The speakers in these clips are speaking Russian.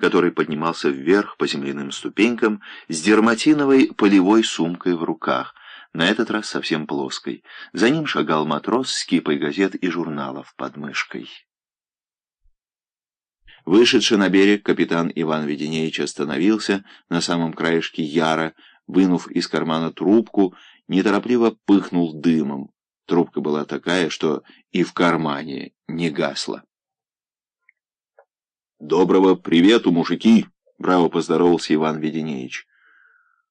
который поднимался вверх по земляным ступенькам с дерматиновой полевой сумкой в руках, на этот раз совсем плоской. За ним шагал матрос с кипой газет и журналов под мышкой. Вышедший на берег, капитан Иван Веденеевич остановился на самом краешке яра, вынув из кармана трубку, неторопливо пыхнул дымом. Трубка была такая, что и в кармане не гасла. «Доброго привету, мужики!» — браво поздоровался Иван Веденеевич.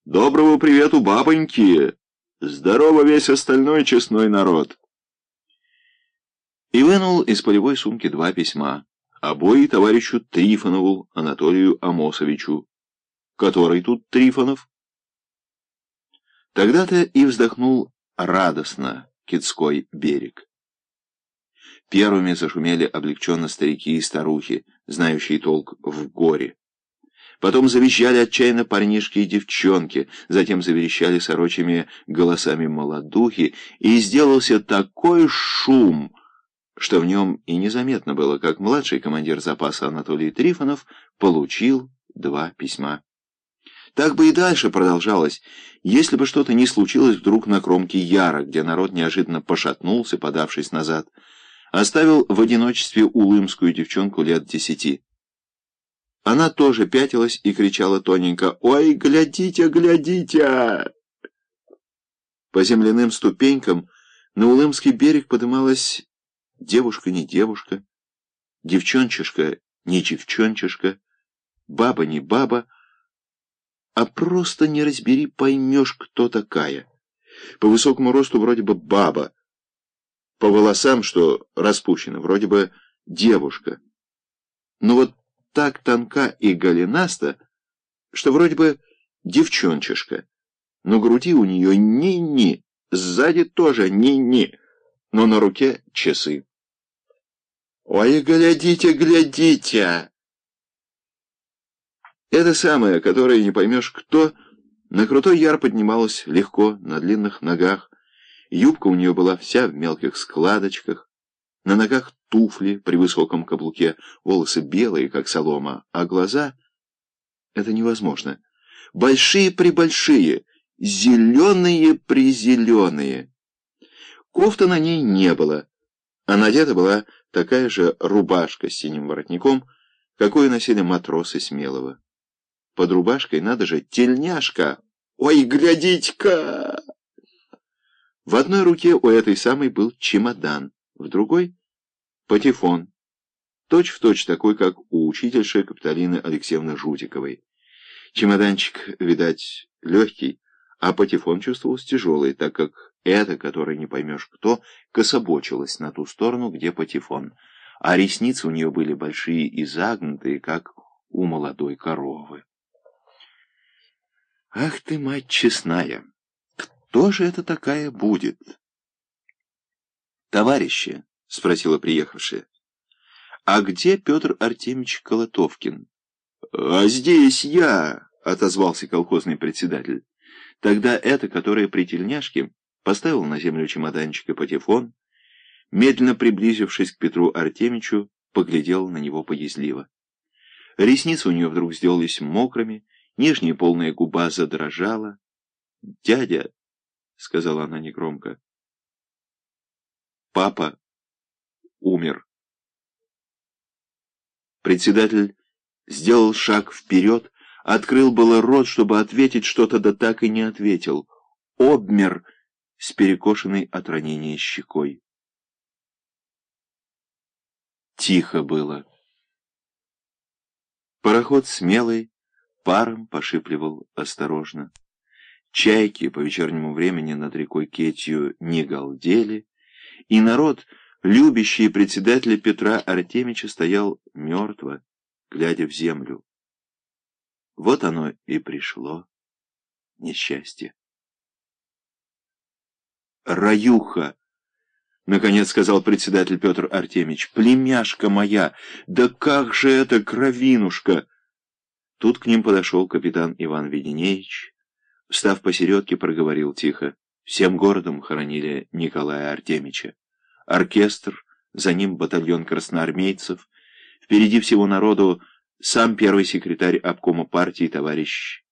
«Доброго привету, бабоньки! Здорово весь остальной честной народ!» И вынул из полевой сумки два письма. Обои товарищу Трифонову Анатолию Амосовичу. Который тут Трифонов? Тогда-то и вздохнул радостно Китской берег. Первыми зашумели облегченно старики и старухи, знающие толк в горе. Потом завизжали отчаянно парнишки и девчонки, затем заверещали сорочими голосами молодухи, и сделался такой шум, что в нем и незаметно было, как младший командир запаса Анатолий Трифонов получил два письма. Так бы и дальше продолжалось, если бы что-то не случилось вдруг на кромке Яра, где народ неожиданно пошатнулся, подавшись назад, оставил в одиночестве улымскую девчонку лет десяти. Она тоже пятилась и кричала тоненько «Ой, глядите, глядите!» По земляным ступенькам на Улымский берег подымалась Девушка не девушка, девчончишка не девчончишка, баба не баба, а просто не разбери, поймешь, кто такая. По высокому росту вроде бы баба, по волосам, что распущено, вроде бы девушка. Но вот так тонка и голенаста, что вроде бы девчончишка. Но груди у нее ни-ни, сзади тоже ни-ни, но на руке часы. «Ой, глядите, глядите!» Это самое, которое не поймешь кто, на крутой яр поднималась легко, на длинных ногах. Юбка у нее была вся в мелких складочках, на ногах туфли при высоком каблуке, волосы белые, как солома, а глаза — это невозможно. Большие-пребольшие, зеленые-призеленые. Кофта на ней не было, а надета была такая же рубашка с синим воротником, какую носили матросы Смелого. Под рубашкой, надо же, тельняшка! Ой, глядите-ка! В одной руке у этой самой был чемодан, в другой — патефон, точь-в-точь точь такой, как у учительши Капиталины Алексеевны Жутиковой. Чемоданчик, видать, легкий, а патефон чувствовался тяжелый, так как эта, которая не поймешь кто, кособочилась на ту сторону, где патефон, а ресницы у нее были большие и загнутые, как у молодой коровы. «Ах ты, мать честная! Кто же это такая будет?» «Товарищи!» — спросила приехавшая. «А где Петр Артемьевич Колотовкин?» «А здесь я!» — отозвался колхозный председатель. Тогда это, которая при тельняшке, поставил на землю чемоданчик и патефон, медленно приблизившись к Петру Артемичу, поглядел на него поязливо. Ресницы у нее вдруг сделались мокрыми, нижняя полная губа задрожала. «Дядя», — сказала она негромко, — «папа умер». Председатель сделал шаг вперед, открыл было рот, чтобы ответить что-то, да так и не ответил. «Обмер!» с перекошенной от ранения щекой. Тихо было. Пароход смелый, паром пошипливал осторожно. Чайки по вечернему времени над рекой Кетью не галдели, и народ, любящий председателя Петра Артемича, стоял мертво, глядя в землю. Вот оно и пришло, несчастье. Раюха, — наконец сказал председатель Петр Артемич, — племяшка моя, да как же это кровинушка! Тут к ним подошел капитан Иван Веденеевич, став посередке, проговорил тихо. Всем городом хоронили Николая Артемича. Оркестр, за ним батальон красноармейцев, впереди всего народу сам первый секретарь обкома партии товарищ